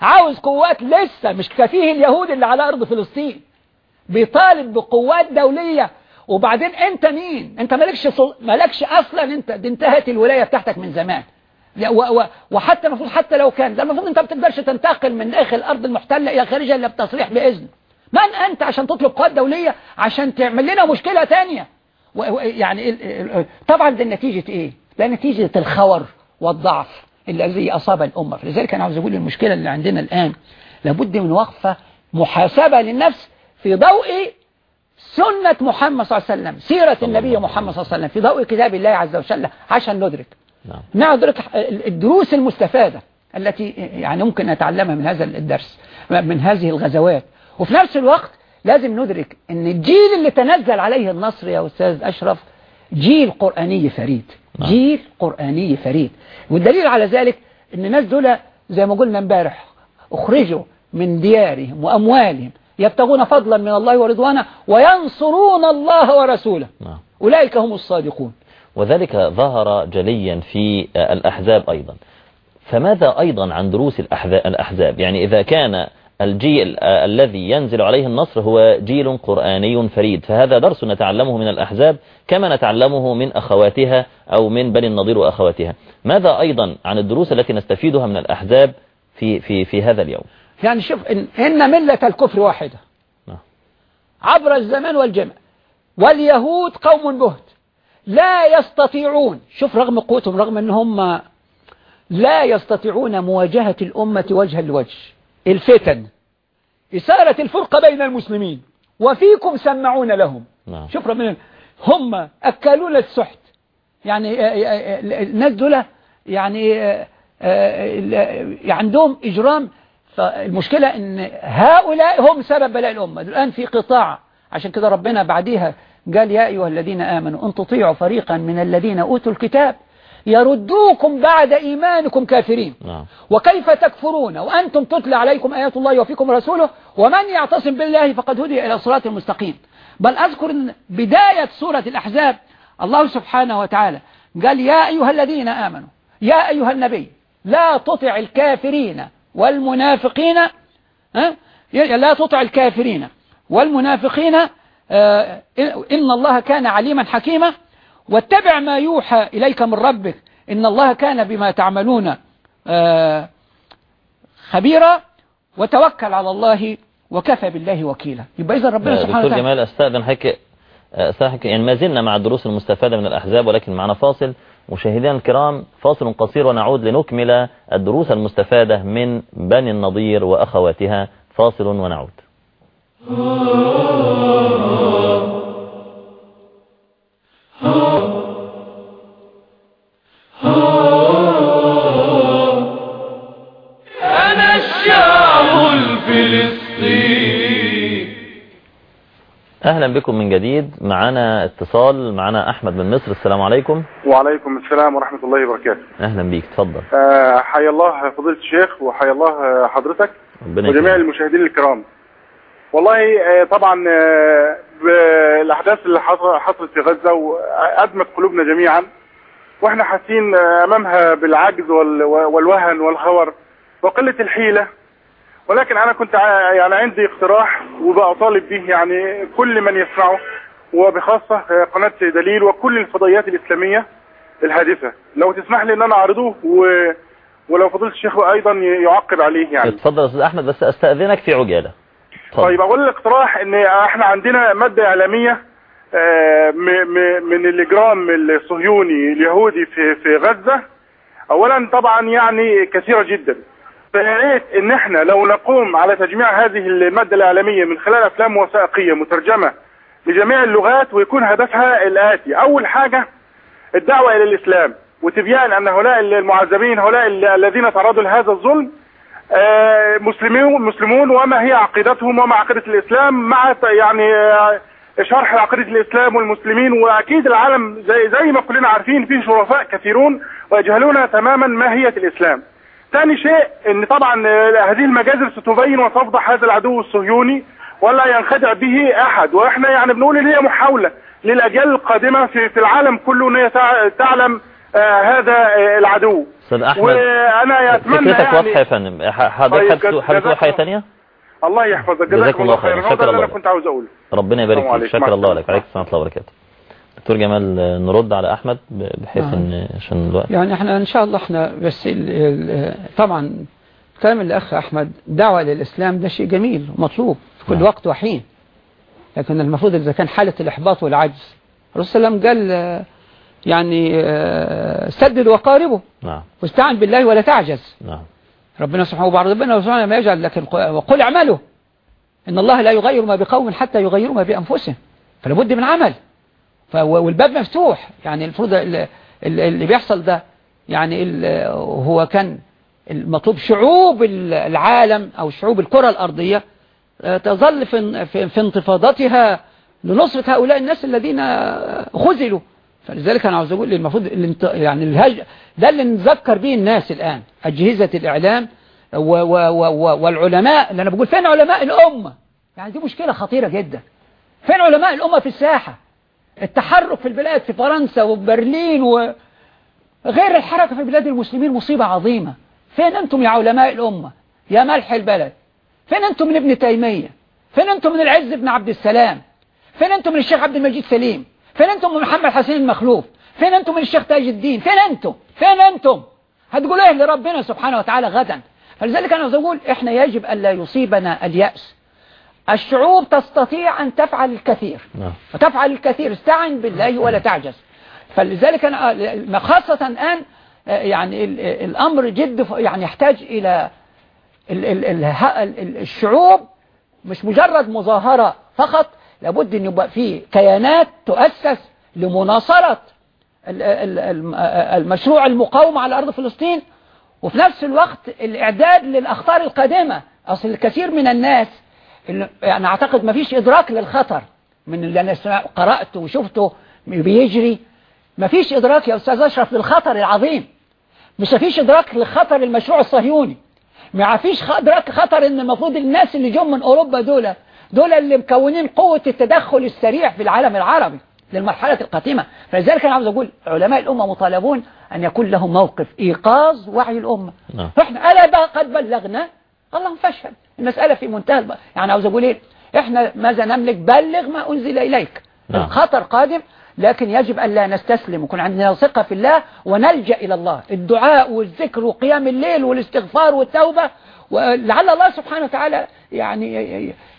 عاوز قوات لسه مش كفيه اليهود اللي على أرض فلسطين. بيطالب بقوات دولية. وبعدين انت مين؟ انت مالكش صل... مالكش أصلا انت دي انتهت الولاية بتاعتك من زمان. و... و... وحتى المفروض حتى لو كان ده المفروض انت ما بتقدرش تنتقل من داخل الأرض المحتلة إلى خارجها إلا بتصريح بإذن. من انت عشان تطلب قوات دولية؟ عشان تعمل لنا مشكلة تانية. و... يعني. طبعا ده نتيجة إيه؟ ده نتيجة الخور والضعف الذي أصاب الأمة. فلذلك أنا عاوز أقول المشكلة اللي عندنا الآن لابد من وقفة محاسبة للنفس في ضوء سنة محمد صلى الله عليه وسلم سيرة النبي محمد صلى الله عليه وسلم. في ضوء كتاب الله عز وجل عشان ندرك. نعم. نعرض الدروس المستفادة التي يعني ممكن نتعلمها من هذا الدرس من هذه الغزوات. وفي نفس الوقت لازم ندرك إن الجيل اللي تنزل عليه النصر يا أستاذ أشرف جيل قرآني فريد. نعم. جيل قرآني فريد. والدليل على ذلك إن الناس دول زي ما قلنا امبارح أخرجوا من ديارهم وأموالهم يبتغون فضلا من الله ورضوانه وينصرون الله ورسوله. نعم. أولئك هم الصادقون. وذلك ظهر جليا في الأحزاب أيضا. فماذا أيضا عن دروس الأحزاب يعني إذا كان الجيل الذي ينزل عليه النصر هو جيل قرآني فريد فهذا درس نتعلمه من الأحزاب كما نتعلمه من أخواتها أو من بني النضير وأخواتها. ماذا أيضا عن الدروس التي نستفيدها من الأحزاب في, في, في هذا اليوم؟ يعني شوف إن, إن ملة الكفر واحدة. نعم. عبر الزمان والجمع واليهود قوم بهت. لا يستطيعون شوف رغم قوتهم رغم ان هم لا يستطيعون مواجهة الأمة وجها لوجه. الفتن. إثارة الفرقة بين المسلمين. وفيكم سمعون لهم. نعم. شوف ربنا هم أكلون السحت. يعني آه، آه، آه، الناس دول يعني عندهم إجرام فالمشكلة إن هؤلاء هم سبب بلاء الأمة. الآن في قطاع عشان كده ربنا بعديها قال يا أيها الذين آمنوا أن تطيعوا فريقا من الذين أوتوا الكتاب يردوكم بعد إيمانكم كافرين. نعم. وكيف تكفرون؟ وأنتم تتلى عليكم آيات الله وفيكم رسوله ومن يعتصم بالله فقد هدي إلى صراط المستقيم بل أذكر أن بداية سورة الأحزاب الله سبحانه وتعالى قال يا أيها الذين آمنوا يا أيها النبي لا تطع الكافرين والمنافقين لا تطع الكافرين. والمنافقين آه، إن الله كان عليما حكيما. واتبع ما يوحى إليك من ربك. إن الله كان بما تعملون آه، خبيرا. وتوكل على الله وكفى بالله وكيلا. يبقى إذا ربنا سبحانه وتعالى دكتور جمال أستاذن حك أستاذن يعني ما زلنا مع الدروس المستفادة من الأحزاب ولكن معنا فاصل. مشاهدينا الكرام فاصل قصير ونعود لنكمل الدروس المستفادة من بني النضير وأخواتها. فاصل ونعود. أهلا بكم من جديد. معنا اتصال معنا أحمد من مصر. السلام عليكم. وعليكم السلام ورحمة الله وبركاته. أهلا بيك. تفضل. آه حيا الله فضيلة الشيخ وحيا الله حضرتك وجميع المشاهدين الكرام. والله آه طبعا آه بالأحداث اللي حصلت في غزة وأدمت قلوبنا جميعا. وإحنا حاسين آه، أمامها بالعجز والوهن والخور وقلة الحيلة. ولكن أنا كنت يعني عندي اقتراح وبأطالب به يعني كل من يسمعه وبخاصة قناة دليل وكل الفضائيات الإسلامية الهادفة. لو تسمح لي إن أنا أعرضه و... ولو فضلت الشيخ أيضا يعقب عليه يعني. اتفضل يا أستاذ أحمد بس أستأذنك في عجالة. طيب, طيب أقول الاقتراح إن إحنا عندنا مادة إعلامية آه، من الإجرام الصهيوني اليهودي في في غزة. اولا طبعا يعني كثيرة جدا. فياريت إن إحنا لو نقوم على تجميع هذه المادة الاعلامية من خلال أفلام وثائقية مترجمة لجميع اللغات ويكون هدفها الآتي. أول حاجة الدعوة إلى الإسلام وتبيان أن هؤلاء المعذبين هؤلاء الذين تعرضوا لهذا الظلم آه، مسلمون مسلمون وما هي عقيدتهم وما عقيدة الإسلام مع يعني آه، شرح عقيدة الإسلام والمسلمين. وأكيد العالم زي, زي ما كلنا عارفين فيه شرفاء كثيرون ويجهلون تماما ماهية الإسلام. ثاني شيء إن طبعا آه، هذه المجازر ستبين وتفضح هذا العدو الصهيوني ولا ينخدع به أحد. وإحنا يعني بنقول إن هي محاولة للأجيال القادمة في, في العالم كله إن هي تعلم آه هذا آه العدو. أستاذ أحمد وأنا اتمنى فكرتك يعني واضحة يا فندم. حضرتك طيب حابب حاجة ثانية الله يحفظك. جزاك الله خير شكرا الله أنا كنت عاوز أقوله. ربنا يبارك فيك. شكرا الله لك. وعليكم السلام ورحمة الله وبركاته. دكتور جمال نرد على أحمد بحيث آه. إن عشان الوقت يعني إحنا إن شاء الله إحنا بس ال ال طبعا كلام الأخ أحمد دعوة للإسلام ده شيء جميل ومطلوب في كل نعم. وقت وحين. لكن المفروض إذا كان حالة الإحباط والعجز الرسول صلى الله عليه وسلم قال يعني آه، سدد وقاربه. نعم. واستعن بالله ولا تعجز. نعم. ربنا سبحانه وتعالى ربنا سبحانه ما يجعل لكن وقل اعملوا إن الله لا يغير ما بقوم حتى يغيروا ما بأنفسهم. فلا بد من عمل. والباب مفتوح يعني المفروض اللي بيحصل ده يعني هو كان المطلوب شعوب العالم أو شعوب الكرة الأرضية آه، تظل في انتفاضتها لنصرة هؤلاء الناس الذين آه، خذلوا فلذلك أنا عاوز أقول المفروض. يعني الهج... ده اللي نذكر به الناس الآن أجهزة الإعلام. و... و... و... والعلماء اللي أنا بقول فين علماء الأمة يعني دي مشكلة خطيرة جدا فين علماء الأمة في الساحة التحرك في البلاد في فرنسا وبرلين و... غير الحركة في بلاد المسلمين مصيبة عظيمة. فين أنتم يا علماء الأمة؟ يا ملح البلد. فين أنتم من ابن تيمية؟ فين أنتم من العز بن عبد السلام؟ فين أنتم من الشيخ عبد المجيد سليم؟ فين أنتم من محمد حسين المخلوف؟ فين أنتم من الشيخ تاج الدين؟ فين أنتم؟ فين أنتم؟ هتقولوا إيه لربنا سبحانه وتعالى غدا؟ فلذلك أنا أقول إحنا يجب ألا يصيبنا اليأس. الشعوب تستطيع أن تفعل الكثير. نعم. وتفعل الكثير. استعن بالله ولا تعجز. فلذلك أنا خاصة الآن يعني ال- الأمر جد يعني يحتاج إلى الشعوب مش مجرد مظاهرة فقط. لابد أن يبقى في كيانات تؤسس لمناصرة ال- ال- الم- المشروع المقاومة على أرض فلسطين. وفي نفس الوقت الإعداد للأخطار القادمة. أصل الكثير من الناس يعني أعتقد ما فيش إدراك للخطر من اللي أنا قرأته وشفته بيجري. ما فيش إدراك يا أستاذ أشرف للخطر العظيم. مش فيش إدراك لخطر المشروع الصهيوني. ما فيش إدراك خطر إن المفروض الناس اللي جم من أوروبا دول دول اللي مكونين قوة التدخل السريع في العالم العربي للمرحلة القادمة فلذلك أنا عاوز أقول علماء الأمة مطالبون أن يكون لهم موقف إيقاظ وعي الأمة. نعم. فإحنا ألا بقى قد بلغنا اللهم فاشهد المسألة في منتهى الب... يعني عاوز أقول إيه؟ إحنا ماذا نملك؟ بلغ ما أنزل إليك. نعم. الخطر قادم لكن يجب أن لا نستسلم ويكون عندنا ثقة في الله ونلجأ إلى الله. الدعاء والذكر وقيام الليل والاستغفار والتوبة ولعل الله سبحانه وتعالى يعني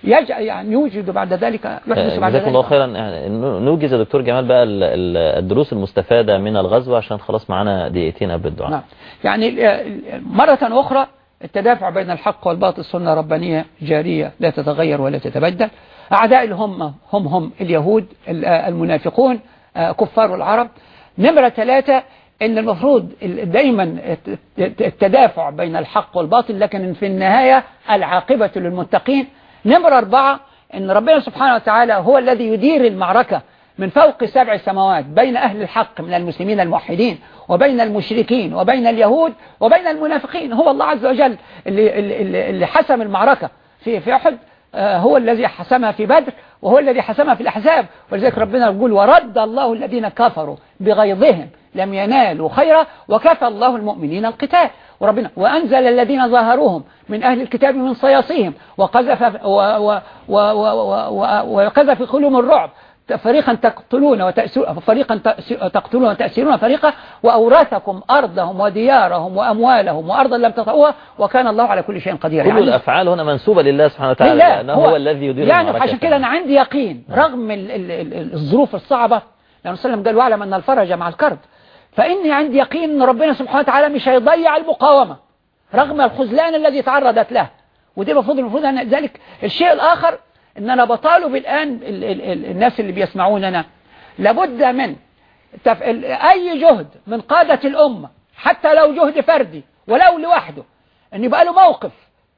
يج... يعني يوجد بعد ذلك يحدث بعد جزاكم الله ذلك. خيرا. يعني نوجز يا دكتور جمال بقى ال- ال- الدروس المستفادة من الغزو عشان خلاص معانا دقيقتين قبل الدعاء. نعم. يعني ال- مرة أخرى التدافع بين الحق والباطل سنة ربانية جارية لا تتغير ولا تتبدل. أعداء الهم هم هم اليهود ال- المنافقون آه، كفار العرب. نمرة ثلاثة إن المفروض ال- دايما الت- الت- التدافع بين الحق والباطل لكن في النهاية العاقبة للمتقين. نمرة أربعة إن ربنا سبحانه وتعالى هو الذي يدير المعركة. من فوق سبع سماوات بين أهل الحق من المسلمين الموحدين وبين المشركين وبين اليهود وبين المنافقين. هو الله عز وجل اللي, اللي, اللي حسم المعركة في في أحد آه، هو الذي حسمها في بدر وهو الذي حسمها في الأحزاب. ولذلك ربنا يقول ورد الله الذين كفروا بغيظهم لم ينالوا خيرا وكفى الله المؤمنين القتال وربنا وأنزل الذين ظاهروهم من أهل الكتاب من صياصيهم وقذف وقذف قلوبهم الرعب فريقا تقتلون وتأسرون فريقا تقتلون وتأسرون فريقا وأورثكم أرضهم وديارهم وأموالهم وأرضا لم تطعوها وكان الله على كل شيء قدير كل الأفعال هنا منسوبة لله سبحانه وتعالى لله لأنه هو, الذي يدير يعني عشان كده أنا عندي يقين رغم ال ال ال الظروف الصعبة لأن صلى الله عليه وسلم قال واعلم أن الفرج مع الكرب. فإني عندي يقين أن ربنا سبحانه وتعالى مش هيضيع المقاومة رغم الخذلان الذي تعرضت له. ودي المفروض المفروض أن ذلك الشيء الآخر أن أنا بطالب الآن ال ال ال الناس اللي بيسمعوننا. لابد من أي جهد من قادة الأمة حتى لو جهد فردي ولو لوحده أن يبقى له موقف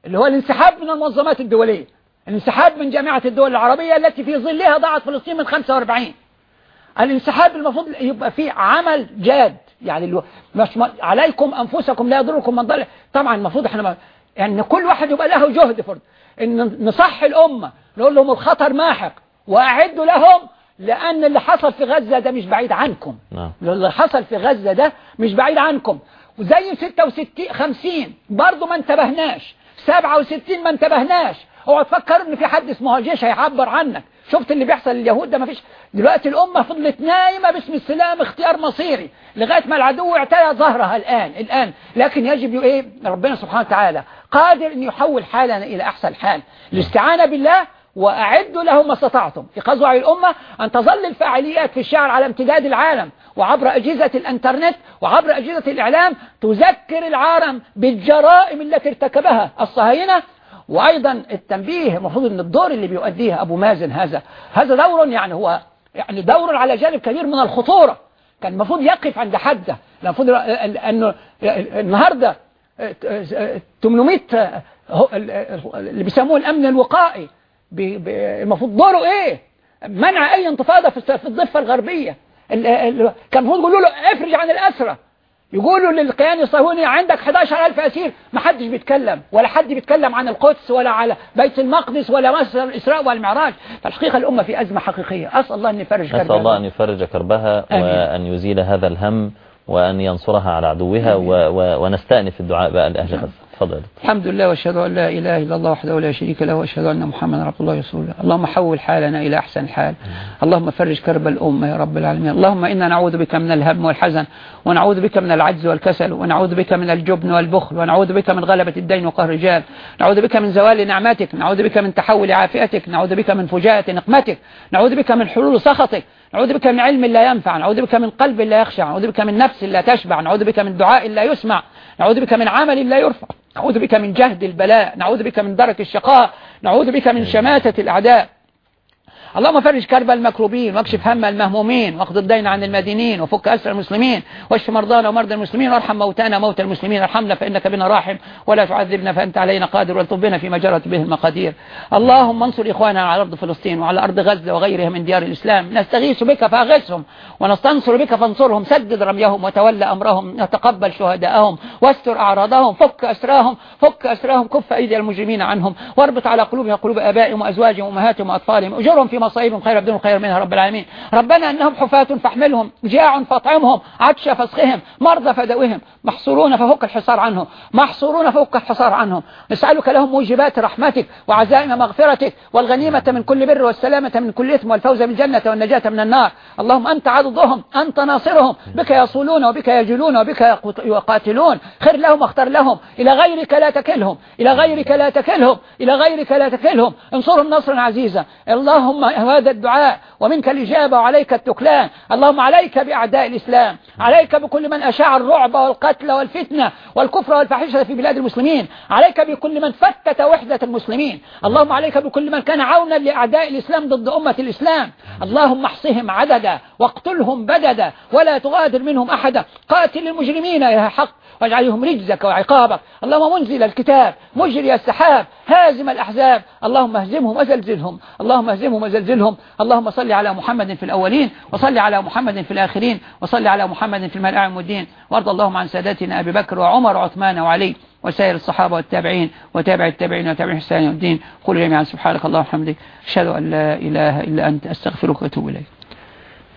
اللي هو الانسحاب من المنظمات الدولية الانسحاب من جامعة الدول العربية التي في ظلها ضاعت فلسطين من 45 الانسحاب المفروض يبقى فيه عمل جاد. يعني مش عليكم أنفسكم لا يضركم من ضل. طبعا المفروض إحنا ما يعني كل واحد يبقى له جهد فرد. إن نصح الأمة نقول لهم الخطر ماحق وأعدوا لهم لأن اللي حصل في غزة ده مش بعيد عنكم. نعم. اللي حصل في غزة ده مش بعيد عنكم. وزي 66 50 برضه ما انتبهناش. 67 ما انتبهناش. اوعى تفكر إن في حد اسمه جيش هيعبر عنك. شفت اللي بيحصل لليهود ده؟ ما فيش. دلوقتي الأمة فضلت نايمة باسم السلام اختيار مصيري لغاية ما العدو اعتلى ظهرها الآن الآن. لكن يجب إيه؟ ربنا سبحانه وتعالى قادر إن يحول حالنا إلى أحسن حال. الاستعانة بالله وأعدوا لهم ما استطعتم. إيقاظ وعي الأمة أن تظل الفاعليات في الشعر على امتداد العالم وعبر أجهزة الأنترنت وعبر أجهزة الإعلام تذكر العالم بالجرائم التي ارتكبها الصهاينة. وأيضا التنبيه المفروض أن الدور اللي بيؤديه أبو مازن هذا هذا دور يعني هو يعني دور على جانب كبير من الخطورة. كان المفروض يقف عند حده. المفروض أنه النهاردة 800 اللي بيسموه الأمن الوقائي المفروض دوره إيه؟ منع أي انتفاضة في الضفة الغربية. كان المفروض يقولوا له افرج عن الأسرة. يقولوا للكيان الصهيوني عندك 11000 أسير. ما حدش بيتكلم ولا حد بيتكلم عن القدس ولا على بيت المقدس ولا مصر الإسراء والمعراج. فالحقيقة الأمة في أزمة حقيقية. أسأل الله أن يفرج كربها أسأل الله أن يفرج كربها وأن يزيل هذا الهم وأن ينصرها على عدوها و... و... ونستأنف الدعاء بقى لأهل غزة. تفضل. الحمد لله وأشهد أن لا إله إلا الله وحده لا شريك له وأشهد أن محمدا عبد الله ورسوله. اللهم حول حالنا إلى أحسن حال. اللهم فرج كرب الأمة يا رب العالمين. اللهم إنا نعوذ بك من الهم والحزن ونعوذ بك من العجز والكسل ونعوذ بك من الجبن والبخل ونعوذ بك من غلبة الدين وقهر الرجال. نعوذ بك من زوال نعمتك نعوذ بك من تحول عافيتك. نعوذ بك من فجاءة نقمتك. نعوذ بك من حلول سخطك. نعوذ بك من علم لا ينفع نعوذ بك من قلب لا يخشع نعوذ بك من نفس لا تشبع نعوذ بك من دعاء لا يسمع نعوذ بك من عمل لا يرفع نعوذ بك من جهد البلاء نعوذ بك من درك الشقاء نعوذ بك من شماتة الأعداء. اللهم فرج كرب المكروبين واكشف هم المهمومين واقض الدين عن المدينين وفك أسر المسلمين واشف مرضانا ومرضى المسلمين وارحم موتانا موتى المسلمين ارحمنا فإنك بنا راحم ولا تعذبنا فأنت علينا قادر والطف بنا فيما جرت به المقادير اللهم انصر إخواننا على أرض فلسطين وعلى أرض غزة وغيرها من ديار الإسلام نستغيث بك فأغثهم ونستنصر بك فانصرهم سدد رميهم وتولى أمرهم وتقبل شهداءهم واستر أعراضهم فك أسراهم فك أسراهم كف أيدي المجرمين عنهم واربط على قلوبهم قلوب آبائهم وأزواجهم وأمهاتهم وأطفالهم أجرهم في مصائبهم خير بدون خير منها رب العالمين. ربنا أنهم حفاة فاحملهم جاع فاطعمهم عطش فاسقهم مرضى فدوهم محصورون ففك الحصار عنهم محصورون ففك الحصار عنهم. نسألك لهم موجبات رحمتك وعزائم مغفرتك والغنيمة من كل بر والسلامة من كل إثم والفوز بالجنة والنجاة من النار. اللهم أنت عضدهم أنت ناصرهم بك يصولون وبك يجلون وبك يقاتلون. خير لهم واختر لهم. إلى غيرك لا تكلهم. إلى غيرك لا تكلهم. إلى غيرك لا تكلهم. انصرهم نصرا عزيزا. اللهم هذا الدعاء ومنك الإجابة وعليك التكلان. اللهم عليك بأعداء الإسلام عليك بكل من أشاع الرعب والقتل والفتنة والكفر والفحشة في بلاد المسلمين عليك بكل من فتت وحدة المسلمين. اللهم عليك بكل من كان عونا لأعداء الإسلام ضد أمة الإسلام. اللهم احصهم عددا واقتلهم بددا ولا تغادر منهم أحدا. قاتل المجرمين يا حق. واجعلهم رجزك وعقابك. اللهم منزل الكتاب مجري السحاب هازم الأحزاب. اللهم اهزمهم وزلزلهم. اللهم اهزمهم وزلزلهم. اللهم صل على محمد في الأولين وصل على محمد في الآخرين وصل على محمد في الملأ الدين. وارض اللهم عن ساداتنا أبي بكر وعمر وعثمان وعلي وسائر الصحابة والتابعين وتابع التابعين وتابع حسان الدين قولوا جميعا سبحانك اللهم وبحمدك. أشهد أن لا إله إلا أنت. أستغفرك وأتوب إليك.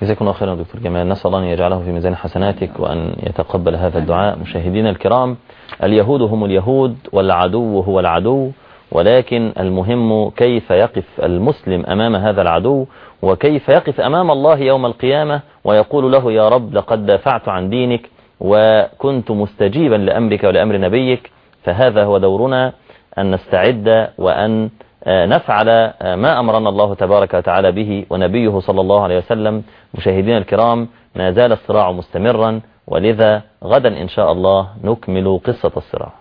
جزاكم الله خيرا دكتور جمال. نسأل الله أن يجعله في ميزان حسناتك وأن يتقبل هذا الدعاء. مشاهدينا الكرام اليهود هم اليهود والعدو هو العدو ولكن المهم كيف يقف المسلم أمام هذا العدو وكيف يقف أمام الله يوم القيامة ويقول له يا رب لقد دافعت عن دينك وكنت مستجيبا لأمرك ولأمر نبيك. فهذا هو دورنا أن نستعد وأن نفعل ما أمرنا الله تبارك وتعالى به ونبيه صلى الله عليه وسلم. مشاهدين الكرام ما زال الصراع مستمرا ولذا غدا إن شاء الله نكمل قصة الصراع.